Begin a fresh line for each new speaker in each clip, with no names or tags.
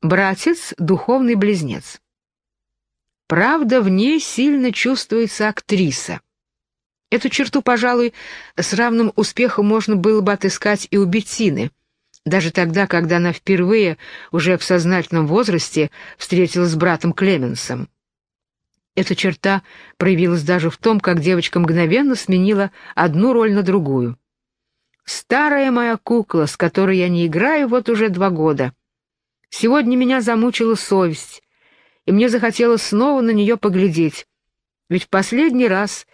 Братец — духовный близнец. Правда, в ней сильно чувствуется актриса. Эту черту, пожалуй, с равным успехом можно было бы отыскать и у Беттины, даже тогда, когда она впервые, уже в сознательном возрасте, встретилась с братом Клеменсом. Эта черта проявилась даже в том, как девочка мгновенно сменила одну роль на другую. «Старая моя кукла, с которой я не играю вот уже два года. Сегодня меня замучила совесть, и мне захотелось снова на нее поглядеть. Ведь в последний раз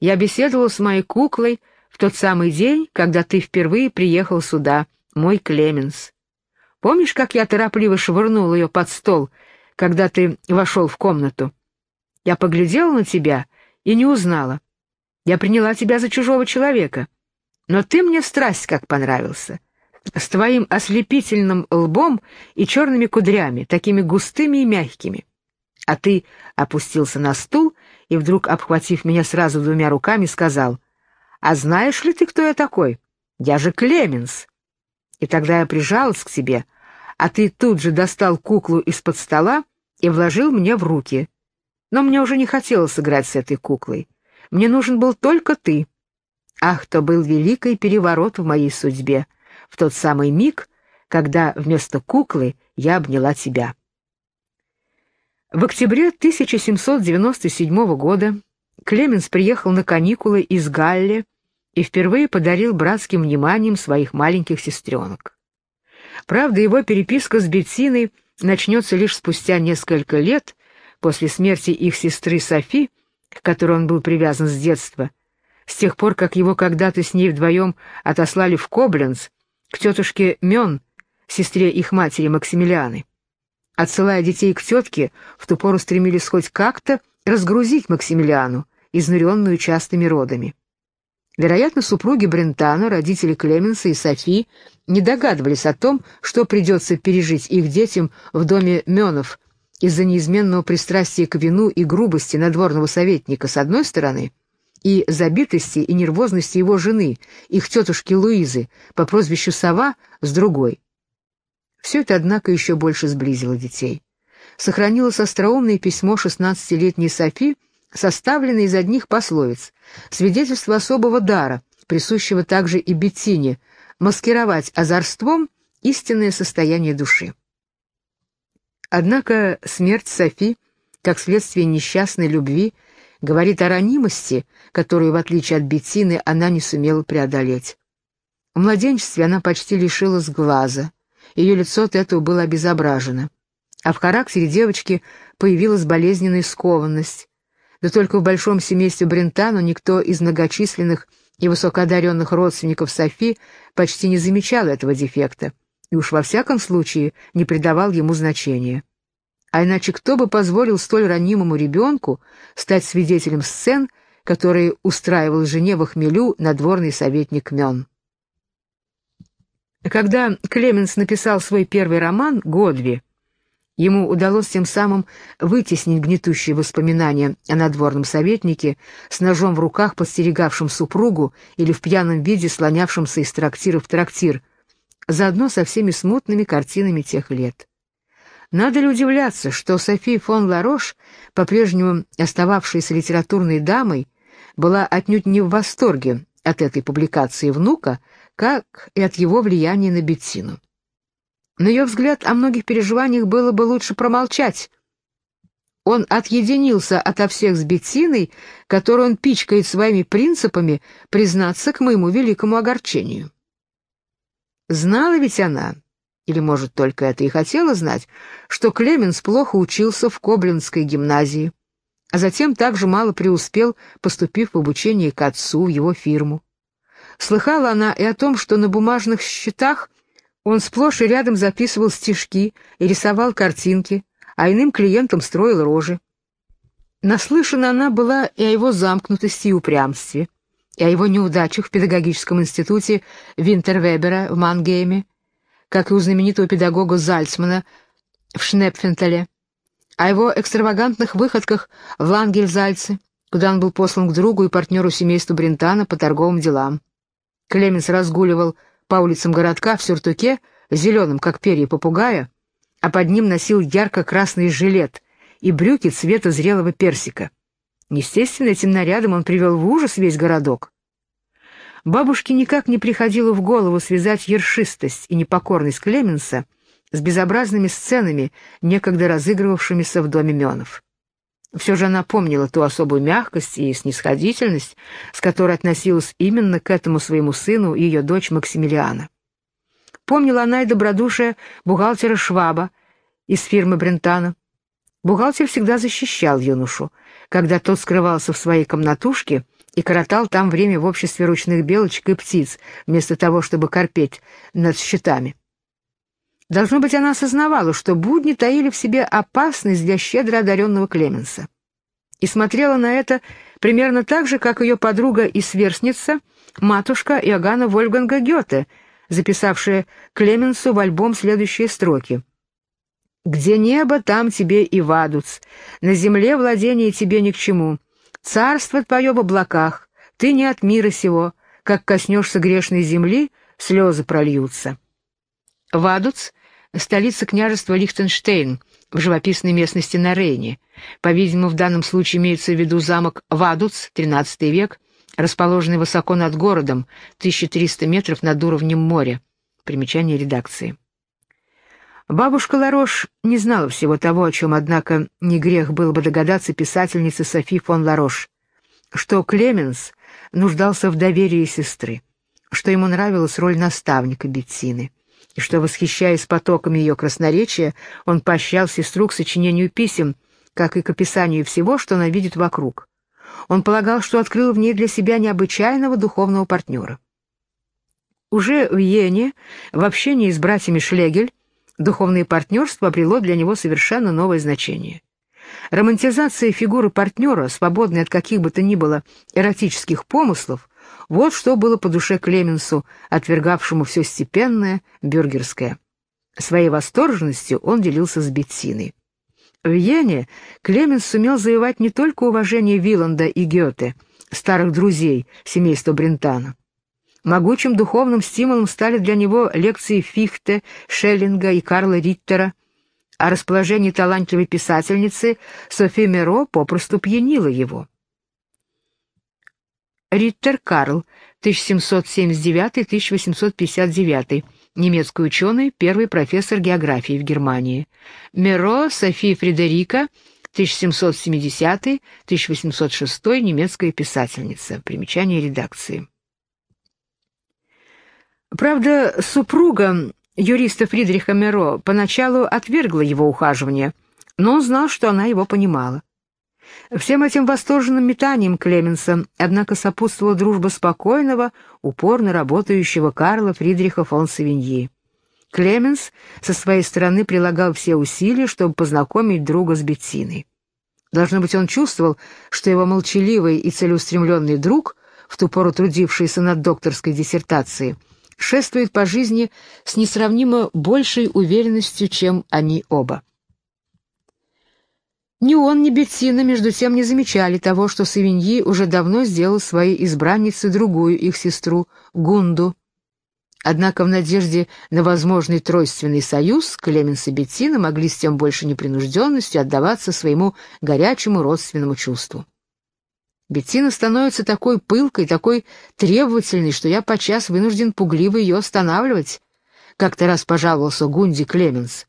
я беседовала с моей куклой в тот самый день, когда ты впервые приехал сюда, мой Клеменс. Помнишь, как я торопливо швырнул ее под стол, когда ты вошел в комнату? Я поглядела на тебя и не узнала. Я приняла тебя за чужого человека. Но ты мне страсть как понравился. С твоим ослепительным лбом и черными кудрями, такими густыми и мягкими. А ты опустился на стул и, вдруг обхватив меня сразу двумя руками, сказал, «А знаешь ли ты, кто я такой? Я же Клеменс». И тогда я прижалась к тебе, а ты тут же достал куклу из-под стола и вложил мне в руки. Но мне уже не хотелось играть с этой куклой. Мне нужен был только ты. Ах, то был великий переворот в моей судьбе, в тот самый миг, когда вместо куклы я обняла тебя. В октябре 1797 года Клеменс приехал на каникулы из Галли и впервые подарил братским вниманием своих маленьких сестренок. Правда, его переписка с Беттиной начнется лишь спустя несколько лет после смерти их сестры Софи, к которой он был привязан с детства, с тех пор, как его когда-то с ней вдвоем отослали в Кобленц, к тетушке Мен, сестре их матери Максимилианы. Отсылая детей к тетке, в ту пору стремились хоть как-то разгрузить Максимилиану, изнуренную частыми родами. Вероятно, супруги Брентано, родители Клеменса и Софи, не догадывались о том, что придется пережить их детям в доме Менов из-за неизменного пристрастия к вину и грубости надворного советника с одной стороны и забитости и нервозности его жены, их тетушки Луизы, по прозвищу Сова, с другой. Все это, однако, еще больше сблизило детей. Сохранилось остроумное письмо шестнадцатилетней Софи, составленное из одних пословиц, свидетельство особого дара, присущего также и Беттине, маскировать озорством истинное состояние души. Однако смерть Софи, как следствие несчастной любви, говорит о ранимости, которую, в отличие от Беттины, она не сумела преодолеть. В младенчестве она почти лишилась глаза, ее лицо от этого было обезображено. А в характере девочки появилась болезненная скованность. Да только в большом семействе Брентано никто из многочисленных и высокоодаренных родственников Софи почти не замечал этого дефекта и уж во всяком случае не придавал ему значения. А иначе кто бы позволил столь ранимому ребенку стать свидетелем сцен, которые устраивал жене в хмелю надворный советник Мен? Когда Клеменс написал свой первый роман «Годви», ему удалось тем самым вытеснить гнетущие воспоминания о надворном советнике с ножом в руках, подстерегавшем супругу или в пьяном виде слонявшемся из трактира в трактир, заодно со всеми смутными картинами тех лет. Надо ли удивляться, что София фон Ларош, по-прежнему остававшаяся литературной дамой, была отнюдь не в восторге от этой публикации внука, как и от его влияния на Беттину. На ее взгляд, о многих переживаниях было бы лучше промолчать. Он отъединился ото всех с Беттиной, которую он пичкает своими принципами, признаться к моему великому огорчению. Знала ведь она, или, может, только это и хотела знать, что Клеменс плохо учился в Коблинской гимназии, а затем также мало преуспел, поступив в обучение к отцу в его фирму. Слыхала она и о том, что на бумажных счетах он сплошь и рядом записывал стишки и рисовал картинки, а иным клиентам строил рожи. Наслышана она была и о его замкнутости и упрямстве, и о его неудачах в педагогическом институте Винтервебера в Мангейме, как и у знаменитого педагога Зальцмана в Шнепфентале, о его экстравагантных выходках в Лангельзальце, куда он был послан к другу и партнеру семейства Брентана по торговым делам. Клеменс разгуливал по улицам городка в сюртуке, зеленом, как перья попугая, а под ним носил ярко-красный жилет и брюки цвета зрелого персика. Естественно, этим нарядом он привел в ужас весь городок. Бабушке никак не приходило в голову связать ершистость и непокорность Клеменса с безобразными сценами, некогда разыгрывавшимися в доме Менов. Все же она помнила ту особую мягкость и снисходительность, с которой относилась именно к этому своему сыну и ее дочь Максимилиана. Помнила она и добродушие бухгалтера Шваба из фирмы Брентана. Бухгалтер всегда защищал юношу, когда тот скрывался в своей комнатушке и коротал там время в обществе ручных белочек и птиц, вместо того, чтобы корпеть над счетами. Должно быть, она осознавала, что будни таили в себе опасность для щедро одаренного Клеменса. И смотрела на это примерно так же, как ее подруга и сверстница, матушка Иоганна Вольфганга Гёте, записавшая Клеменсу в альбом следующие строки. «Где небо, там тебе и вадуц, на земле владение тебе ни к чему, царство твое в облаках, ты не от мира сего, как коснешься грешной земли, слезы прольются». Вадуц столица княжества Лихтенштейн в живописной местности на Рейне. По-видимому, в данном случае имеется в виду замок Вадуц, XIII век, расположенный высоко над городом, 1300 метров над уровнем моря. Примечание редакции. Бабушка Ларош не знала всего того, о чем, однако, не грех было бы догадаться писательнице Софи фон Ларош, что Клеменс нуждался в доверии сестры, что ему нравилась роль наставника Беттины и что, восхищаясь потоками ее красноречия, он поощрял сестру к сочинению писем, как и к описанию всего, что она видит вокруг. Он полагал, что открыл в ней для себя необычайного духовного партнера. Уже в Йене, в общении с братьями Шлегель, духовное партнерство обрело для него совершенно новое значение. Романтизация фигуры партнера, свободной от каких бы то ни было эротических помыслов, вот что было по душе Клеменсу, отвергавшему все степенное, бюргерское. Своей восторженностью он делился с Беттиной. В Йене Клеменс сумел завоевать не только уважение Виланда и Гёте, старых друзей семейства Брентана. Могучим духовным стимулом стали для него лекции Фихте, Шеллинга и Карла Риттера, а расположение талантливой писательницы Софи Меро попросту пьянило его. Риттер Карл, 1779-1859, немецкий ученый, первый профессор географии в Германии. Меро Софи Фредерика, 1770-1806, немецкая писательница. Примечание редакции. Правда, супруга юриста Фридриха Меро поначалу отвергла его ухаживание, но он знал, что она его понимала. Всем этим восторженным метанием Клеменса, однако, сопутствовала дружба спокойного, упорно работающего Карла Фридриха фон Савиньи. Клеменс со своей стороны прилагал все усилия, чтобы познакомить друга с Беттиной. Должно быть, он чувствовал, что его молчаливый и целеустремленный друг, в ту пору трудившийся над докторской диссертацией, шествует по жизни с несравнимо большей уверенностью, чем они оба. Ни он, ни Беттина, между тем, не замечали того, что Савиньи уже давно сделал своей избранницей другую их сестру, Гунду. Однако в надежде на возможный тройственный союз Клеменс и Беттина могли с тем больше непринужденностью отдаваться своему горячему родственному чувству. Беттина становится такой пылкой, такой требовательной, что я подчас вынужден пугливо ее останавливать, — как-то раз пожаловался Гунди Клеменс.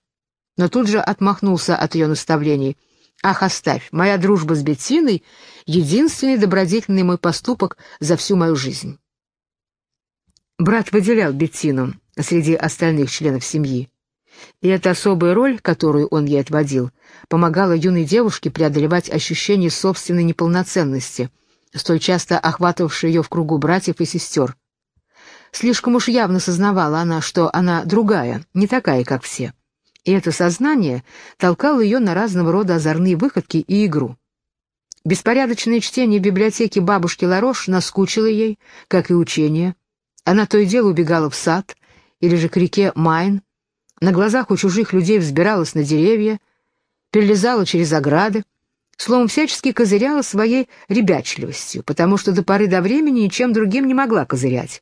Но тут же отмахнулся от ее наставлений — Ах, оставь, моя дружба с Беттиной — единственный добродетельный мой поступок за всю мою жизнь. Брат выделял Беттину среди остальных членов семьи, и эта особая роль, которую он ей отводил, помогала юной девушке преодолевать ощущение собственной неполноценности, столь часто охватывавшее ее в кругу братьев и сестер. Слишком уж явно сознавала она, что она другая, не такая, как все и это сознание толкало ее на разного рода озорные выходки и игру. Беспорядочное чтение в библиотеке бабушки Ларош наскучило ей, как и учение. Она то и дело убегала в сад или же к реке Майн, на глазах у чужих людей взбиралась на деревья, перелезала через ограды, словом, всячески козыряла своей ребячливостью, потому что до поры до времени ничем другим не могла козырять.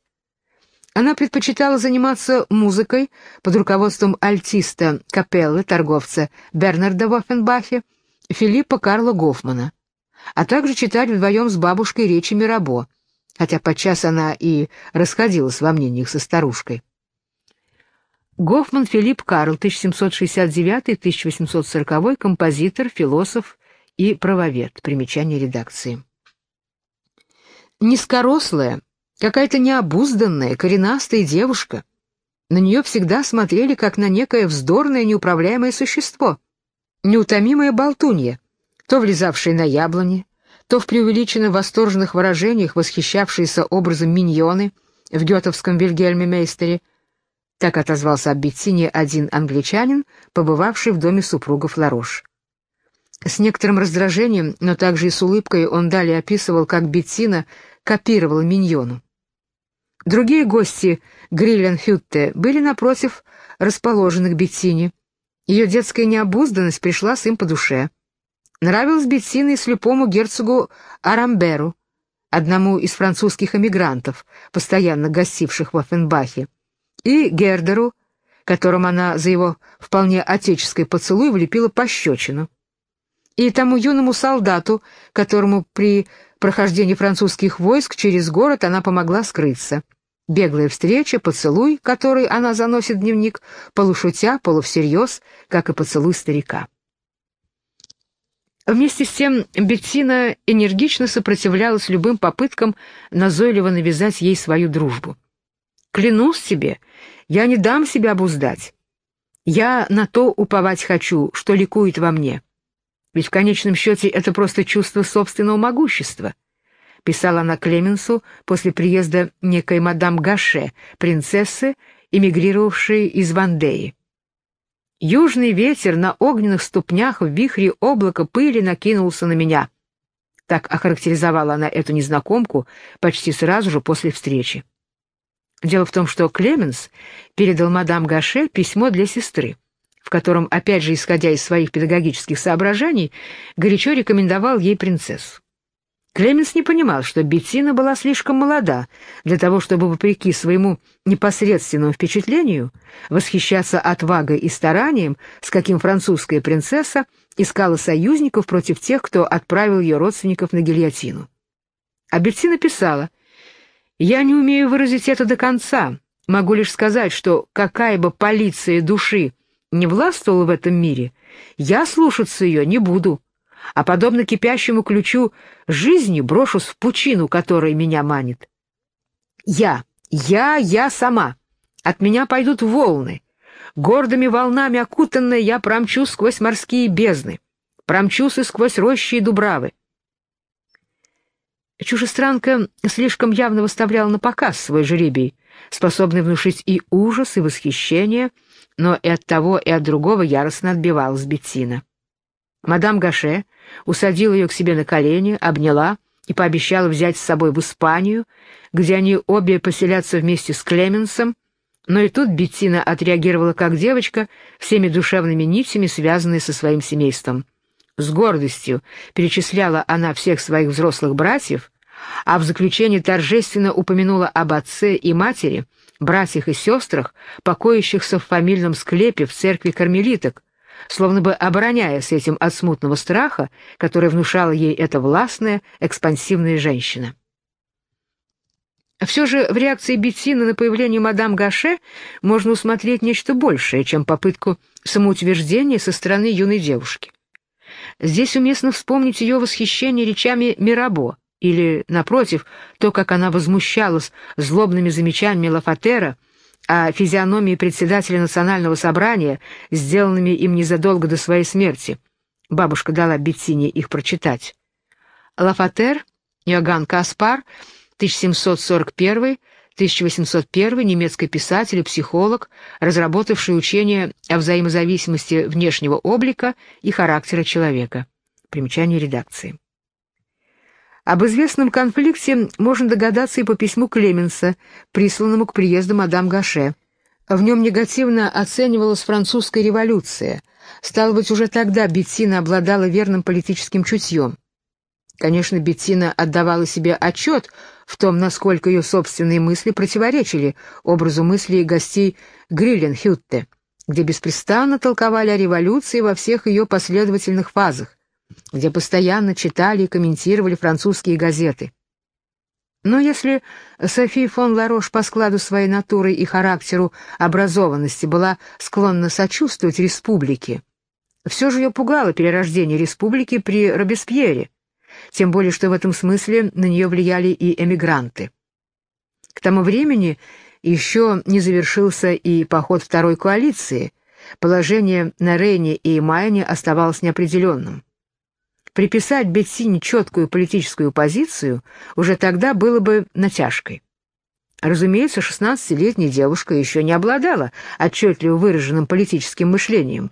Она предпочитала заниматься музыкой под руководством альтиста капеллы, торговца Бернарда в Филиппа Карла Гофмана, а также читать вдвоем с бабушкой речи Мирабо, хотя подчас она и расходилась во мнениях со старушкой. Гофман Филипп Карл, 1769-1840, композитор, философ и правовед. Примечание редакции. Низкорослая, какая-то необузданная, коренастая девушка. На нее всегда смотрели как на некое вздорное, неуправляемое существо. Неутомимая болтунья, то влезавшая на яблони, то в преувеличенно восторженных выражениях восхищавшиеся образом миньоны в гетовском Вильгельме Мейстере, так отозвался об Беттине один англичанин, побывавший в доме супругов Ларош. С некоторым раздражением, но также и с улыбкой он далее описывал, как Беттина копировала миньону. Другие гости Гриллен-Хютте были, напротив, расположены к Беттине. Ее детская необузданность пришла с им по душе. Нравилась Беттина и слепому герцогу Арамберу, одному из французских эмигрантов, постоянно гостивших в Оффенбахе, и Гердеру, которому она за его вполне отеческий поцелуй влепила пощечину, и тому юному солдату, которому при прохождении французских войск через город она помогла скрыться. Беглая встреча, поцелуй, который она заносит в дневник, полушутя, полувсерьез, как и поцелуй старика. Вместе с тем Беттина энергично сопротивлялась любым попыткам назойливо навязать ей свою дружбу. «Клянусь тебе, я не дам себя обуздать. Я на то уповать хочу, что ликует во мне. Ведь в конечном счете это просто чувство собственного могущества», — писала она Клеменсу после приезда некой мадам Гаше, принцессы, эмигрировавшей из Вандеи. Южный ветер на огненных ступнях в вихре облака пыли накинулся на меня. Так охарактеризовала она эту незнакомку почти сразу же после встречи. Дело в том, что Клеменс передал мадам Гаше письмо для сестры, в котором, опять же, исходя из своих педагогических соображений, горячо рекомендовал ей принцессу. Клеменс не понимал, что Беттина была слишком молода для того, чтобы, вопреки своему непосредственному впечатлению, восхищаться отвагой и старанием, с каким французская принцесса искала союзников против тех, кто отправил ее родственников на гильотину. А Беттина писала, «Я не умею выразить это до конца, могу лишь сказать, что какая бы полиция души не властвовала в этом мире, я слушаться ее не буду» а подобно кипящему ключу жизни брошусь в пучину, которая меня манит. Я, я, я сама. От меня пойдут волны. Гордыми волнами окутанная я промчу сквозь морские бездны, промчусь и сквозь рощи и дубравы. Чужестранка слишком явно выставляла на показ свой жребий, способный внушить и ужас, и восхищение, но и от того, и от другого яростно отбивалась Беттина. Мадам Гаше усадила ее к себе на колени, обняла и пообещала взять с собой в Испанию, где они обе поселятся вместе с Клеменсом, но и тут Беттина отреагировала как девочка, всеми душевными нитями, связанные со своим семейством. С гордостью перечисляла она всех своих взрослых братьев, а в заключение торжественно упомянула об отце и матери, братьях и сестрах, покоящихся в фамильном склепе в церкви кармелиток, словно бы обороняясь этим от смутного страха, который внушала ей эта властная, экспансивная женщина. Все же в реакции Беттины на появление мадам Гаше можно усмотреть нечто большее, чем попытку самоутверждения со стороны юной девушки. Здесь уместно вспомнить ее восхищение речами Мирабо, или, напротив, то, как она возмущалась злобными замечаниями Лафатера — о физиономии председателя национального собрания, сделанными им незадолго до своей смерти. Бабушка дала Беттине их прочитать. Лафатер, Иоганн Каспар, 1741 1801 немецкий писатель и психолог, разработавший учение о взаимозависимости внешнего облика и характера человека. Примечание редакции. Об известном конфликте можно догадаться и по письму Клеменса, присланному к приезду мадам Гаше. В нем негативно оценивалась французская революция. Стало быть, уже тогда Беттина обладала верным политическим чутьем. Конечно, Беттина отдавала себе отчет в том, насколько ее собственные мысли противоречили образу мыслей гостей Грилленхютте, где беспрестанно толковали о революции во всех ее последовательных фазах, где постоянно читали и комментировали французские газеты. Но если Софи фон Ларош по складу своей натуры и характеру образованности была склонна сочувствовать республике, все же ее пугало перерождение республики при Робеспьере, тем более что в этом смысле на нее влияли и эмигранты. К тому времени еще не завершился и поход второй коалиции, положение на Рейне и Майне оставалось неопределенным. Приписать Беттине четкую политическую позицию уже тогда было бы натяжкой. Разумеется, 16-летняя девушка еще не обладала отчетливо выраженным политическим мышлением,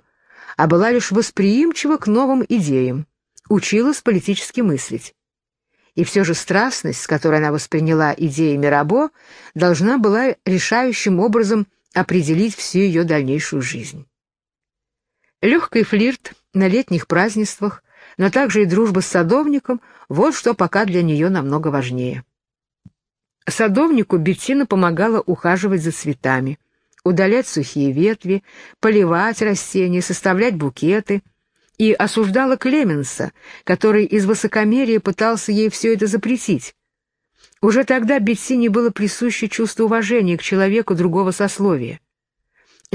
а была лишь восприимчива к новым идеям, училась политически мыслить. И все же страстность, с которой она восприняла идеи Мирабо, должна была решающим образом определить всю ее дальнейшую жизнь. Легкий флирт на летних празднествах но также и дружба с садовником — вот что пока для нее намного важнее. Садовнику Беттина помогала ухаживать за цветами, удалять сухие ветви, поливать растения, составлять букеты и осуждала Клеменса, который из высокомерия пытался ей все это запретить. Уже тогда Беттине было присуще чувство уважения к человеку другого сословия.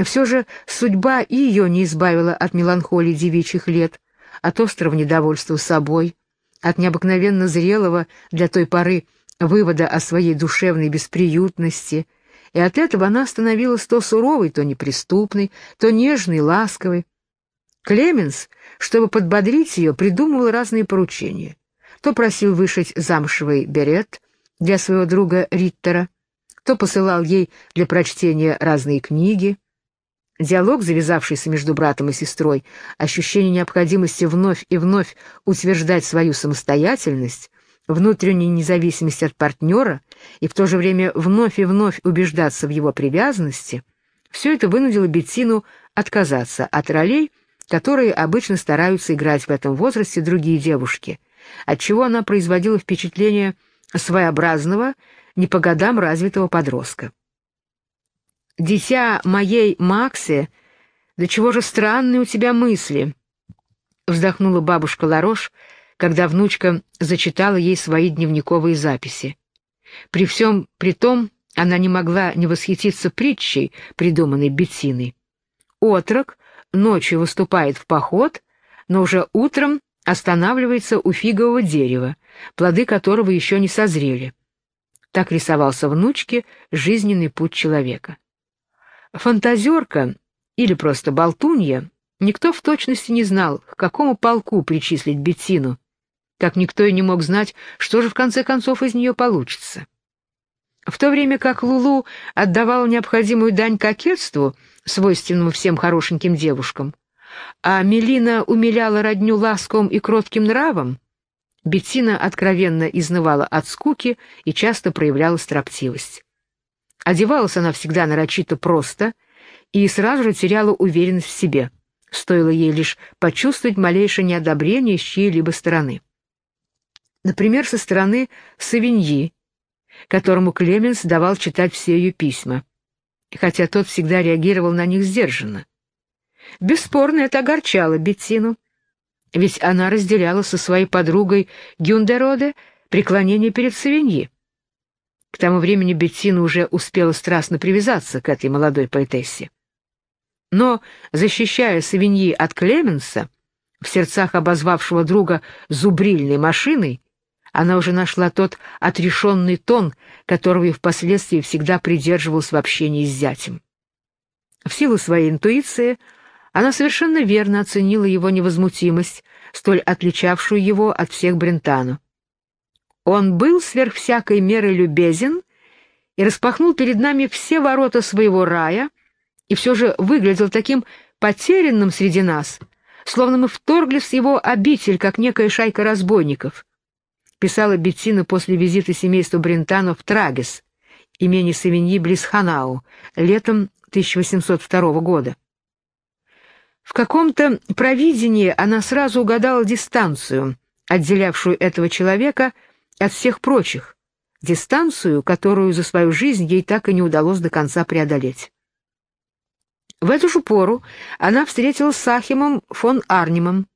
Все же судьба ее не избавила от меланхолии девичьих лет, от острого недовольства собой, от необыкновенно зрелого для той поры вывода о своей душевной бесприютности, и от этого она становилась то суровой, то неприступной, то нежной, ласковой. Клеменс, чтобы подбодрить ее, придумывал разные поручения. То просил вышить замшевый берет для своего друга Риттера, то посылал ей для прочтения разные книги, Диалог, завязавшийся между братом и сестрой, ощущение необходимости вновь и вновь утверждать свою самостоятельность, внутреннюю независимость от партнера и в то же время вновь и вновь убеждаться в его привязанности, все это вынудило Беттину отказаться от ролей, которые обычно стараются играть в этом возрасте другие девушки, отчего она производила впечатление своеобразного, не по годам развитого подростка. «Дитя моей Максе, да чего же странные у тебя мысли!» Вздохнула бабушка Ларош, когда внучка зачитала ей свои дневниковые записи. При всем при том она не могла не восхититься притчей, придуманной Беттиной. Отрок ночью выступает в поход, но уже утром останавливается у фигового дерева, плоды которого еще не созрели. Так рисовался внучке жизненный путь человека. Фантазерка или просто болтунья, никто в точности не знал, к какому полку причислить Беттину, как никто и не мог знать, что же в конце концов из нее получится. В то время как Лулу отдавала необходимую дань кокетству, свойственному всем хорошеньким девушкам, а Мелина умиляла родню ласковым и кротким нравом, Беттина откровенно изнывала от скуки и часто проявляла строптивость. Одевалась она всегда нарочито просто и сразу же теряла уверенность в себе. Стоило ей лишь почувствовать малейшее неодобрение с чьей-либо стороны. Например, со стороны Савиньи, которому Клеменс давал читать все ее письма, хотя тот всегда реагировал на них сдержанно. Бесспорно, это огорчало Беттину, ведь она разделяла со своей подругой Гюндероде преклонение перед Савиньи. К тому времени Беттина уже успела страстно привязаться к этой молодой поэтессе. Но, защищая Савиньи от Клеменса, в сердцах обозвавшего друга зубрильной машиной, она уже нашла тот отрешенный тон, которого и впоследствии всегда придерживалась в общении с зятем. В силу своей интуиции она совершенно верно оценила его невозмутимость, столь отличавшую его от всех Брентану. Он был сверх всякой меры любезен и распахнул перед нами все ворота своего рая, и все же выглядел таким потерянным среди нас, словно мы вторглись в его обитель, как некая шайка разбойников. Писала Беттина после визита семейства Брентано в Трагес, имени Савиньи близ Ханау, летом 1802 года. В каком-то провидении она сразу угадала дистанцию, отделявшую этого человека от всех прочих, дистанцию, которую за свою жизнь ей так и не удалось до конца преодолеть. В эту же пору она встретилась с Ахимом фон Арнимом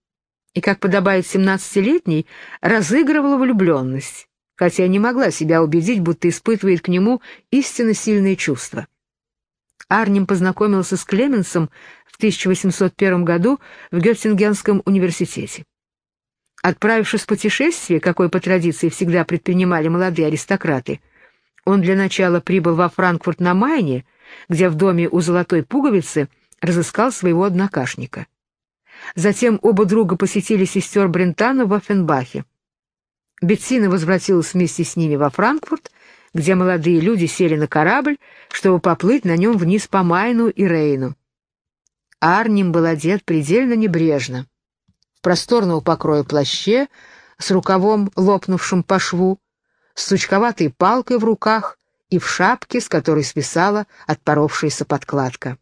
и, как подобает семнадцатилетней, разыгрывала влюбленность, хотя не могла себя убедить, будто испытывает к нему истинно сильные чувства. Арнем познакомился с Клеменсом в 1801 году в Геттингенском университете. Отправившись в путешествие, какое по традиции всегда предпринимали молодые аристократы, он для начала прибыл во Франкфурт на Майне, где в доме у Золотой Пуговицы разыскал своего однокашника. Затем оба друга посетили сестер Брентана в Оффенбахе. Беттина возвратилась вместе с ними во Франкфурт, где молодые люди сели на корабль, чтобы поплыть на нем вниз по Майну и Рейну. Арнем был одет предельно небрежно просторного покроя плаще, с рукавом, лопнувшим по шву, с сучковатой палкой в руках и в шапке, с которой свисала отпоровшаяся подкладка.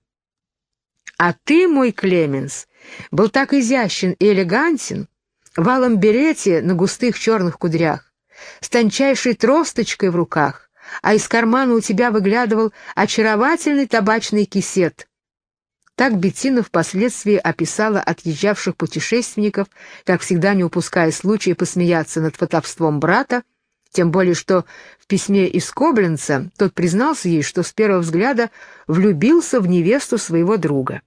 «А ты, мой Клеменс, был так изящен и элегантен, валом берете на густых черных кудрях, с тончайшей тросточкой в руках, а из кармана у тебя выглядывал очаровательный табачный кисет, так Беттина впоследствии описала отъезжавших путешественников, как всегда не упуская случая посмеяться над фотовством брата, тем более что в письме из Кобленца тот признался ей, что с первого взгляда влюбился в невесту своего друга.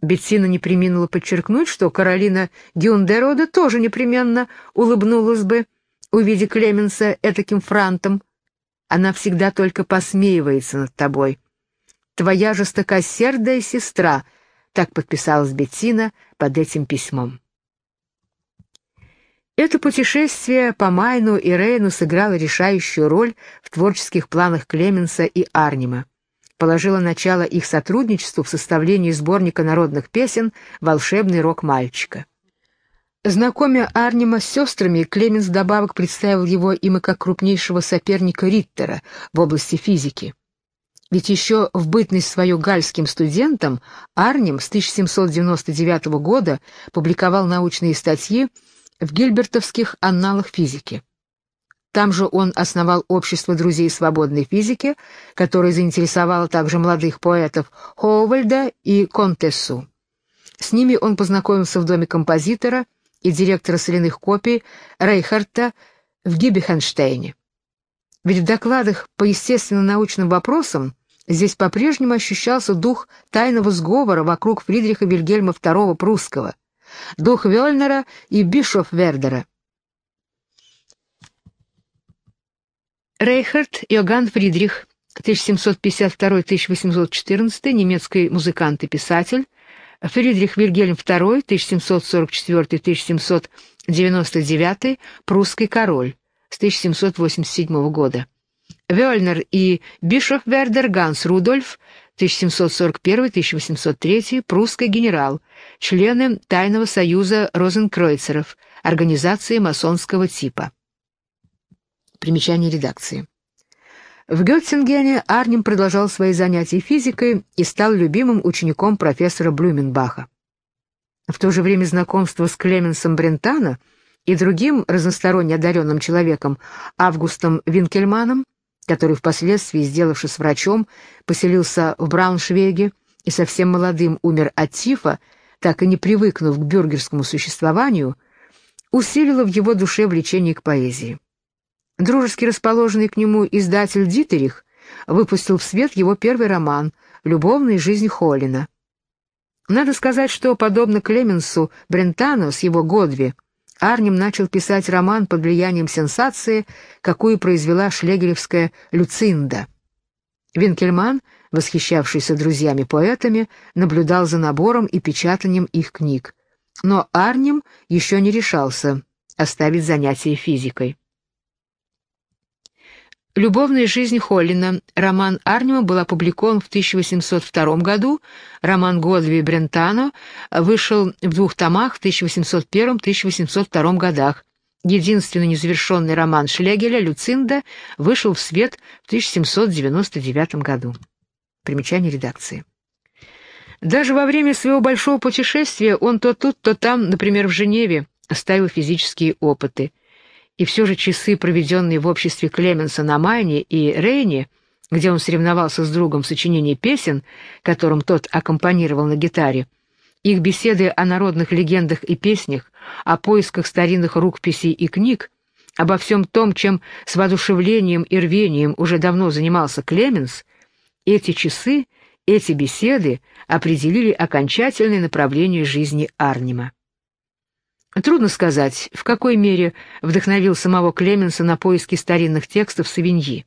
Беттина не приминула подчеркнуть, что Каролина Гюндерода тоже непременно улыбнулась бы, увидя Клеменса этаким франтом. Она всегда только посмеивается над тобой. Твоя жестокосердая сестра», — так подписалась Беттина под этим письмом. Это путешествие по Майну и Рейну сыграло решающую роль в творческих планах Клеменса и Арнима. Положило начало их сотрудничеству в составлении сборника народных песен «Волшебный рок мальчика». Знакомя Арнима с сестрами, Клеменс добавок представил его им и как крупнейшего соперника Риттера в области физики. Ведь еще в бытность свою гальским студентом Арнем с 1799 года публиковал научные статьи в гильбертовских анналах физики. Там же он основал общество друзей свободной физики, которое заинтересовало также молодых поэтов Хоувальда и Контессу. С ними он познакомился в доме композитора и директора соляных копий Рейхарта в Гиббехенштейне. Ведь в докладах по естественно-научным вопросам Здесь по-прежнему ощущался дух тайного сговора вокруг Фридриха Вильгельма II прусского, дух Вельнера и Бишофвердера. Рейхард Иоганн Фридрих, 1752-1814, немецкий музыкант и писатель, Фридрих Вильгельм II, 1744-1799, прусский король, с 1787 года. Вёльнер и Бишофвердер Ганс Рудольф, 1741-1803, прусский генерал, члены Тайного союза розенкройцеров, организации масонского типа. Примечание редакции. В Геттингене Арнем продолжал свои занятия физикой и стал любимым учеником профессора Блюменбаха. В то же время знакомство с Клеменсом Брентано и другим разносторонне одаренным человеком Августом Винкельманом который впоследствии, сделавшись врачом, поселился в Брауншвейге и совсем молодым умер от тифа, так и не привыкнув к бюргерскому существованию, усилило в его душе влечение к поэзии. Дружески расположенный к нему издатель Дитерих выпустил в свет его первый роман «Любовная жизнь Холлина». Надо сказать, что, подобно Клеменсу Брентану с его Годви, Арнем начал писать роман под влиянием сенсации, какую произвела шлегелевская «Люцинда». Винкельман, восхищавшийся друзьями-поэтами, наблюдал за набором и печатанием их книг. Но Арнем еще не решался оставить занятия физикой. «Любовная жизнь Холлина», роман Арнима был опубликован в 1802 году, роман Годви Брентано вышел в двух томах в 1801-1802 годах. Единственный незавершенный роман Шлегеля «Люцинда» вышел в свет в 1799 году. Примечание редакции. Даже во время своего большого путешествия он то тут, то там, например, в Женеве, оставил физические опыты – И все же часы, проведенные в обществе Клеменса на Майне и Рейне, где он соревновался с другом в сочинении песен, которым тот аккомпанировал на гитаре, их беседы о народных легендах и песнях, о поисках старинных рукописей и книг, обо всем том, чем с воодушевлением и рвением уже давно занимался Клеменс, эти часы, эти беседы определили окончательное направление жизни Арнима. Трудно сказать, в какой мере вдохновил самого Клеменса на поиски старинных текстов Савиньи.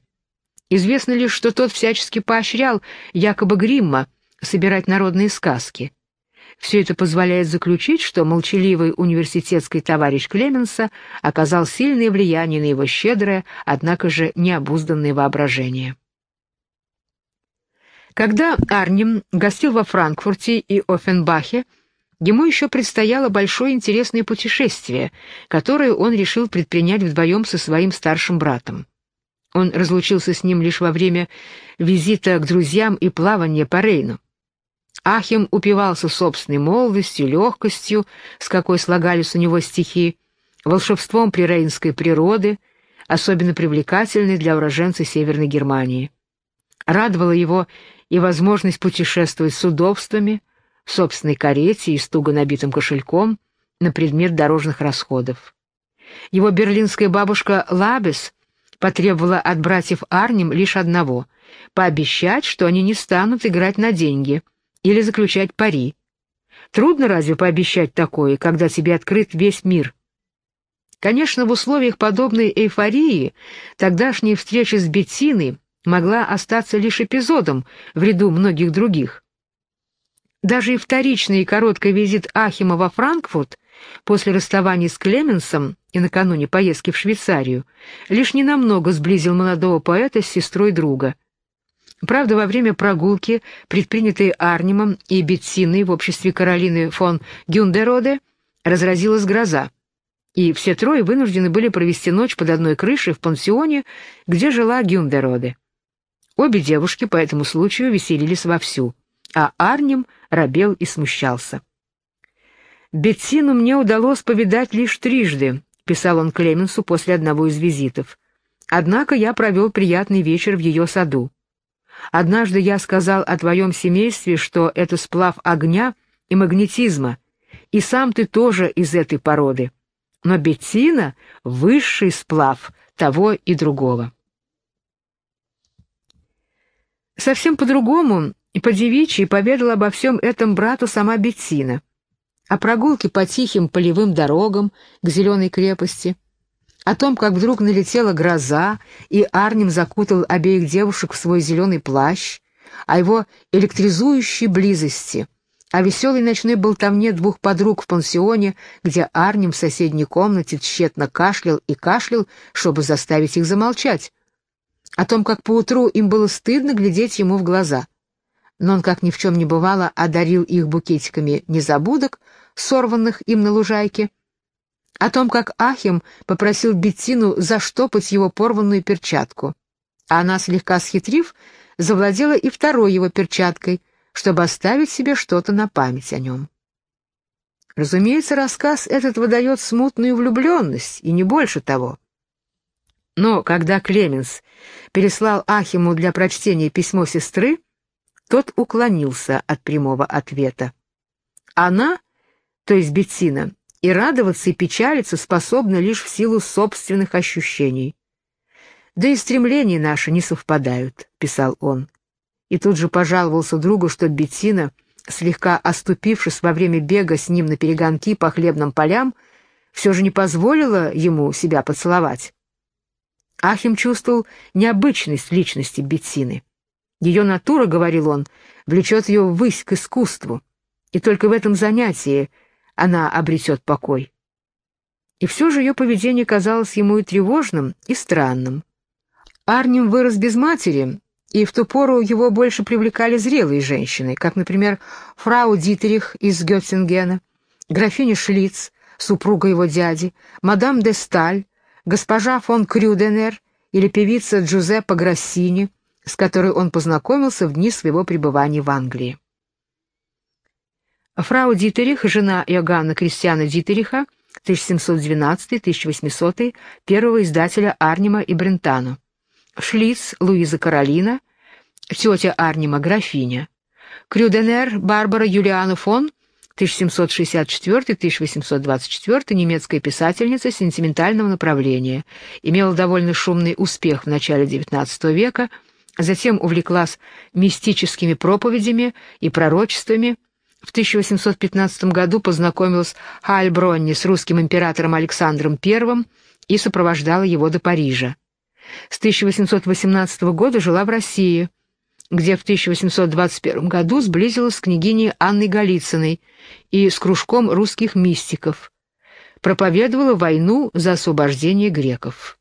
Известно лишь, что тот всячески поощрял якобы Гримма собирать народные сказки. Все это позволяет заключить, что молчаливый университетский товарищ Клеменса оказал сильное влияние на его щедрое, однако же необузданное воображение. Когда Арнем гостил во Франкфурте и Оффенбахе, ему еще предстояло большое интересное путешествие, которое он решил предпринять вдвоем со своим старшим братом. Он разлучился с ним лишь во время визита к друзьям и плавания по Рейну. Ахим упивался собственной молодостью, легкостью, с какой слагались у него стихи, волшебством прирейнской природы, особенно привлекательной для уроженца Северной Германии. Радовала его и возможность путешествовать с удобствами, в собственной карете и с туго набитым кошельком на предмет дорожных расходов. Его берлинская бабушка Лабес потребовала от братьев Арнем лишь одного — пообещать, что они не станут играть на деньги или заключать пари. Трудно разве пообещать такое, когда тебе открыт весь мир? Конечно, в условиях подобной эйфории тогдашняя встреча с Беттиной могла остаться лишь эпизодом в ряду многих других. Даже и вторичный и короткий визит Ахима во Франкфурт после расставания с Клеменсом и накануне поездки в Швейцарию лишь ненамного сблизил молодого поэта с сестрой друга. Правда, во время прогулки, предпринятой Арнимом и Беттиной в обществе Каролины фон Гюндероде, разразилась гроза, и все трое вынуждены были провести ночь под одной крышей в пансионе, где жила Гюндероде. Обе девушки по этому случаю веселились вовсю, а Арнем робел и смущался. «Беттину мне удалось повидать лишь трижды», — писал он Клеменсу после одного из визитов. «Однако я провел приятный вечер в ее саду. Однажды я сказал о твоем семействе, что это сплав огня и магнетизма, и сам ты тоже из этой породы. Но Беттина — высший сплав того и другого». Совсем по-другому и по-девичьи поведала обо всем этом брату сама Беттина. О прогулке по тихим полевым дорогам к Зеленой крепости, о том, как вдруг налетела гроза, и Арнем закутал обеих девушек в свой зеленый плащ, о его электризующей близости, о веселой ночной болтовне двух подруг в пансионе, где Арнем в соседней комнате тщетно кашлял и кашлял, чтобы заставить их замолчать, о том, как поутру им было стыдно глядеть ему в глаза. Но он, как ни в чем не бывало, одарил их букетиками незабудок, сорванных им на лужайке, о том, как Ахим попросил Беттину заштопать его порванную перчатку, а она, слегка схитрив, завладела и второй его перчаткой, чтобы оставить себе что-то на память о нем. Разумеется, рассказ этот выдает смутную влюбленность, и не больше того. Но когда Клеменс переслал Ахиму для прочтения письмо сестры, тот уклонился от прямого ответа. Она, то есть Беттина, и радоваться, и печалиться способна лишь в силу собственных ощущений. «Да и стремления наши не совпадают», — писал он. И тут же пожаловался другу, что Беттина, слегка оступившись во время бега с ним на перегонки по хлебным полям, все же не позволила ему себя поцеловать. Ахим чувствовал необычность личности Беттины. Ее натура, говорил он, влечет ее ввысь к искусству, и только в этом занятии она обретет покой. И все же ее поведение казалось ему и тревожным, и странным. Арнем вырос без матери, и в ту пору его больше привлекали зрелые женщины, как, например, фрау Дитерих из Геттингена, графиня Шлиц, супруга его дяди, мадам де Сталь, госпожа фон Крюденер или певица Джузеппе Грассини, с которой он познакомился в дни своего пребывания в Англии. Фрау Дитерих, жена Иоганна Кристиана Дитериха, 1712-1800, первого издателя Арнима и Брентано. Шлиц Луиза Каролина, тетя Арнима графиня. Крюденер Барбара Юлиана фон 1764-1824, немецкая писательница сентиментального направления, имела довольно шумный успех в начале XIX века, затем увлеклась мистическими проповедями и пророчествами. В 1815 году познакомилась Хальбронни с русским императором Александром I и сопровождала его до Парижа. С 1818 года жила в России – где в 1821 году сблизилась с княгиней Анной Голицыной и с кружком русских мистиков, проповедовала войну за освобождение греков.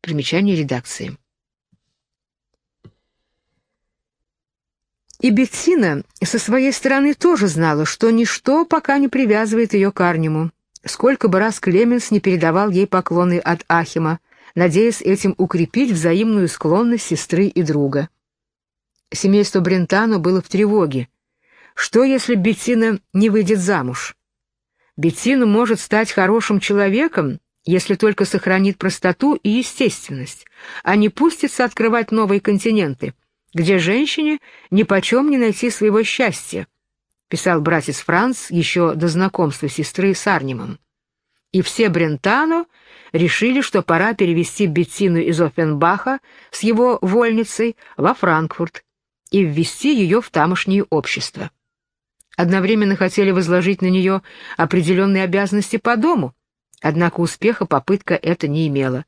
Примечание редакции. И Беттина со своей стороны тоже знала, что ничто пока не привязывает ее к Арниму, сколько бы раз Клеменс не передавал ей поклоны от Ахима, надеясь этим укрепить взаимную склонность сестры и друга. Семейство Брентано было в тревоге. Что, если Беттина не выйдет замуж? Беттина может стать хорошим человеком, если только сохранит простоту и естественность, а не пустится открывать новые континенты, где женщине нипочем не найти своего счастья, писал братец Франц еще до знакомства сестры с Арнимом. И все Брентано решили, что пора перевести Беттину из Оффенбаха с его вольницей во Франкфурт и ввести ее в тамошнее общество. Одновременно хотели возложить на нее определенные обязанности по дому, однако успеха попытка это не имела.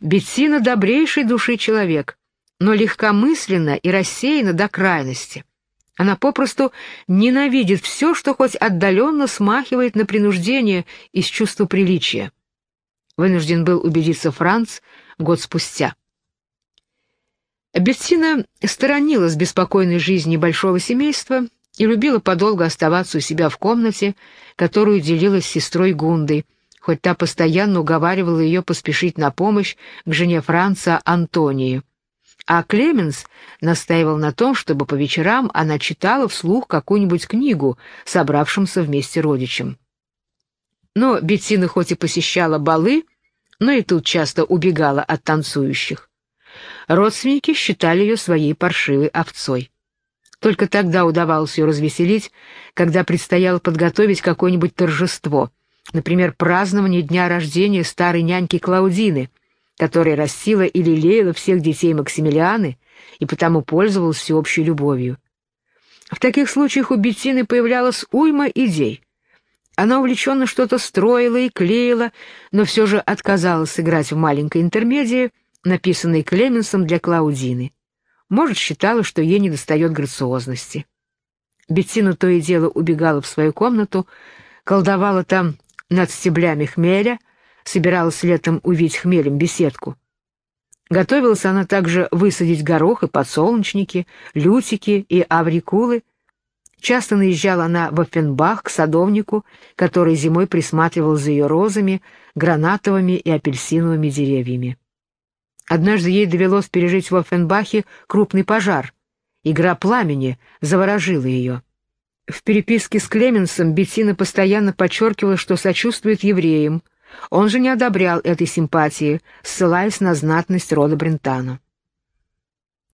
Беттина добрейшей души человек, но легкомысленно и рассеяна до крайности. Она попросту ненавидит все, что хоть отдаленно смахивает на принуждение из чувства приличия вынужден был убедиться Франц год спустя. Беттина сторонилась беспокойной жизни большого семейства и любила подолгу оставаться у себя в комнате, которую делила с сестрой Гундой, хоть та постоянно уговаривала ее поспешить на помощь к жене Франца Антонии. А Клеменс настаивал на том, чтобы по вечерам она читала вслух какую-нибудь книгу собравшимся вместе родичам. Но Беттина хоть и посещала балы, но и тут часто убегала от танцующих. Родственники считали ее своей паршивой овцой. Только тогда удавалось ее развеселить, когда предстояло подготовить какое-нибудь торжество, например, празднование дня рождения старой няньки Клаудины, которая растила и лелеяла всех детей Максимилианы и потому пользовалась всеобщей любовью. В таких случаях у Беттины появлялась уйма идей — она увлеченно что-то строила и клеила, но все же отказалась играть в маленькой интермедии, написанной Клеменсом для Клаудины. Может, считала, что ей недостает грациозности. Беттина то и дело убегала в свою комнату, колдовала там над стеблями хмеля, собиралась летом увидеть хмелем беседку. Готовилась она также высадить горох и подсолнечники, лютики и аврикулы, Часто наезжала она в Оффенбах к садовнику, который зимой присматривал за ее розами, гранатовыми и апельсиновыми деревьями. Однажды ей довелось пережить в Оффенбахе крупный пожар. Игра пламени заворожила ее. В переписке с Клеменсом Беттина постоянно подчеркивала, что сочувствует евреям. Он же не одобрял этой симпатии, ссылаясь на знатность рода Брентано.